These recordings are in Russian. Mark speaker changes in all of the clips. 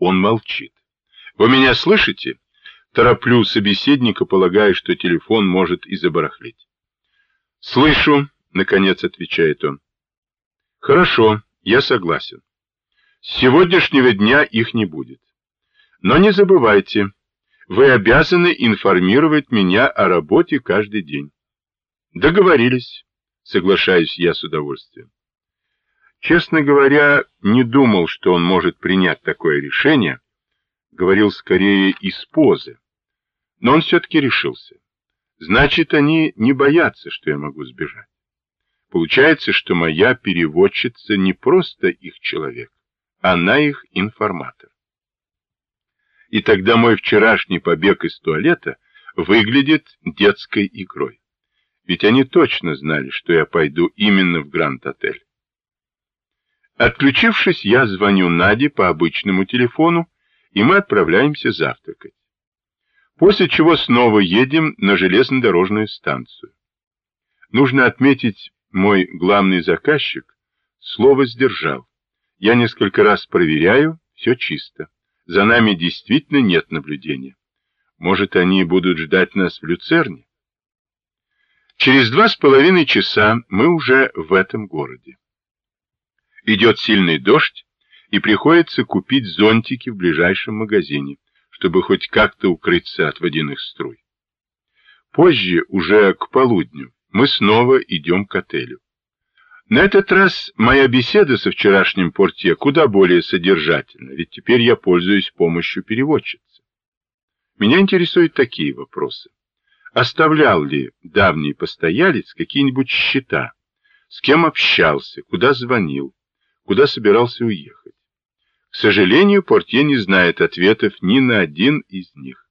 Speaker 1: Он молчит. «Вы меня слышите?» Тороплю собеседника, полагая, что телефон может и забарахлить. «Слышу», — наконец отвечает он. «Хорошо, я согласен. С сегодняшнего дня их не будет. Но не забывайте, вы обязаны информировать меня о работе каждый день». «Договорились», — соглашаюсь я с удовольствием. Честно говоря, не думал, что он может принять такое решение, говорил скорее из позы. Но он все-таки решился. Значит, они не боятся, что я могу сбежать. Получается, что моя переводчица не просто их человек, она их информатор. И тогда мой вчерашний побег из туалета выглядит детской игрой. Ведь они точно знали, что я пойду именно в Гранд-отель. Отключившись, я звоню Наде по обычному телефону, и мы отправляемся завтракать. После чего снова едем на железнодорожную станцию. Нужно отметить, мой главный заказчик слово сдержал. Я несколько раз проверяю, все чисто. За нами действительно нет наблюдения. Может, они будут ждать нас в Люцерне? Через два с половиной часа мы уже в этом городе. Идет сильный дождь, и приходится купить зонтики в ближайшем магазине, чтобы хоть как-то укрыться от водяных струй. Позже, уже к полудню, мы снова идем к отелю. На этот раз моя беседа со вчерашним портье куда более содержательна, ведь теперь я пользуюсь помощью переводчицы. Меня интересуют такие вопросы. Оставлял ли давний постоялец какие-нибудь счета? С кем общался? Куда звонил? Куда собирался уехать. К сожалению, портье не знает ответов ни на один из них.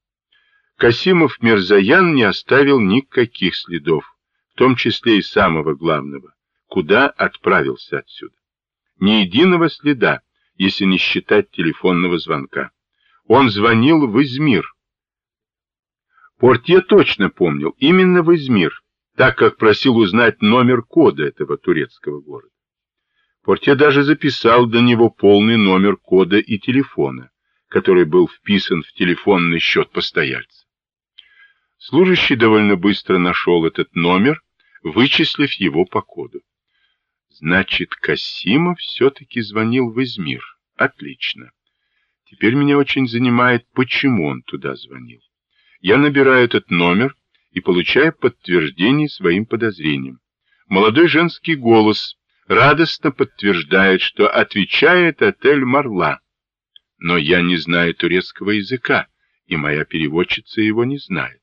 Speaker 1: Касимов Мирзаян не оставил никаких следов, в том числе и самого главного, куда отправился отсюда. Ни единого следа, если не считать телефонного звонка. Он звонил в Измир. Портье точно помнил, именно в Измир, так как просил узнать номер кода этого турецкого города. Портье даже записал до него полный номер кода и телефона, который был вписан в телефонный счет постояльца. Служащий довольно быстро нашел этот номер, вычислив его по коду. Значит, Касимов все-таки звонил в Измир. Отлично. Теперь меня очень занимает, почему он туда звонил. Я набираю этот номер и получаю подтверждение своим подозрениям. Молодой женский голос радостно подтверждает, что отвечает отель «Марла». Но я не знаю турецкого языка, и моя переводчица его не знает.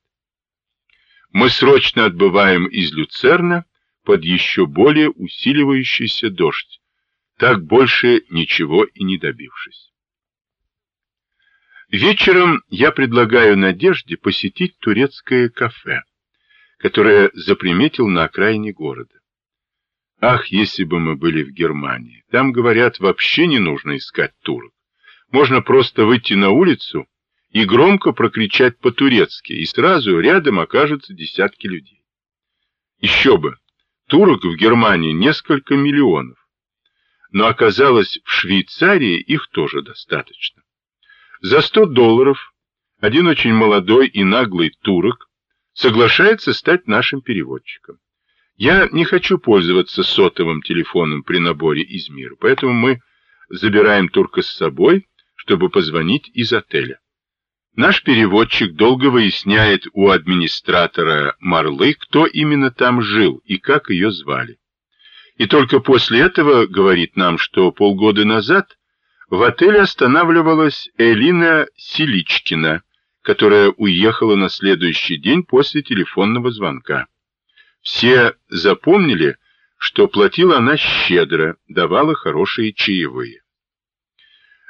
Speaker 1: Мы срочно отбываем из Люцерна под еще более усиливающийся дождь, так больше ничего и не добившись. Вечером я предлагаю Надежде посетить турецкое кафе, которое заприметил на окраине города. Ах, если бы мы были в Германии. Там, говорят, вообще не нужно искать турок. Можно просто выйти на улицу и громко прокричать по-турецки, и сразу рядом окажутся десятки людей. Еще бы, турок в Германии несколько миллионов. Но оказалось, в Швейцарии их тоже достаточно. За 100 долларов один очень молодой и наглый турок соглашается стать нашим переводчиком. Я не хочу пользоваться сотовым телефоном при наборе из мира, поэтому мы забираем турка с собой, чтобы позвонить из отеля. Наш переводчик долго выясняет у администратора Марлы, кто именно там жил и как ее звали. И только после этого говорит нам, что полгода назад в отеле останавливалась Элина Селичкина, которая уехала на следующий день после телефонного звонка. Все запомнили, что платила она щедро, давала хорошие чаевые.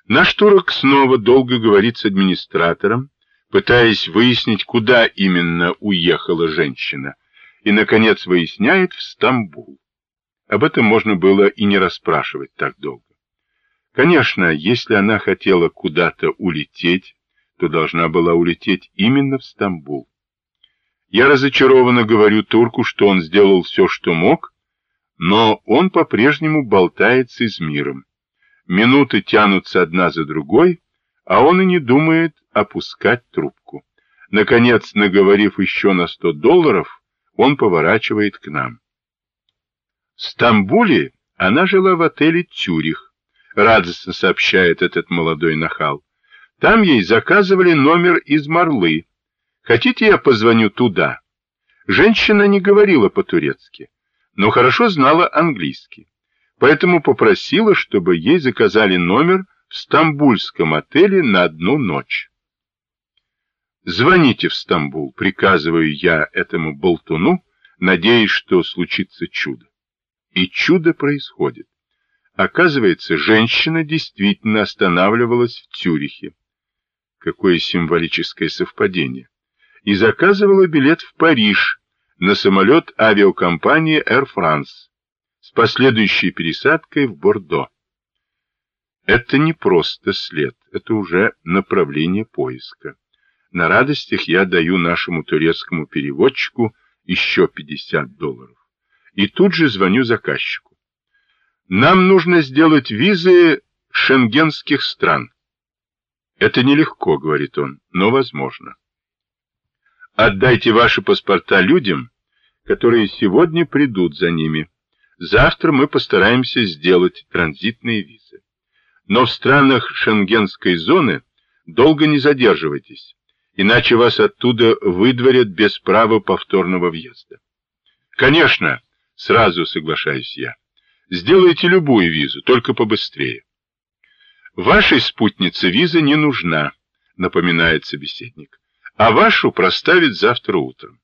Speaker 1: Наш турок снова долго говорит с администратором, пытаясь выяснить, куда именно уехала женщина, и, наконец, выясняет в Стамбул. Об этом можно было и не расспрашивать так долго. Конечно, если она хотела куда-то улететь, то должна была улететь именно в Стамбул. Я разочарованно говорю турку, что он сделал все, что мог, но он по-прежнему болтается с миром. Минуты тянутся одна за другой, а он и не думает опускать трубку. Наконец, наговорив еще на сто долларов, он поворачивает к нам. В Стамбуле она жила в отеле «Тюрих», радостно сообщает этот молодой нахал. Там ей заказывали номер из Марлы. Хотите, я позвоню туда? Женщина не говорила по-турецки, но хорошо знала английский. Поэтому попросила, чтобы ей заказали номер в стамбульском отеле на одну ночь. «Звоните в Стамбул», — приказываю я этому болтуну, надеясь, что случится чудо. И чудо происходит. Оказывается, женщина действительно останавливалась в Цюрихе. Какое символическое совпадение. И заказывала билет в Париж на самолет авиакомпании Air France с последующей пересадкой в Бордо. Это не просто след, это уже направление поиска. На радостях я даю нашему турецкому переводчику еще 50 долларов. И тут же звоню заказчику. Нам нужно сделать визы шенгенских стран. Это нелегко, говорит он, но возможно. Отдайте ваши паспорта людям, которые сегодня придут за ними. Завтра мы постараемся сделать транзитные визы. Но в странах шенгенской зоны долго не задерживайтесь, иначе вас оттуда выдворят без права повторного въезда. Конечно, сразу соглашаюсь я. Сделайте любую визу, только побыстрее. Вашей спутнице виза не нужна, напоминает собеседник, а вашу проставят завтра утром.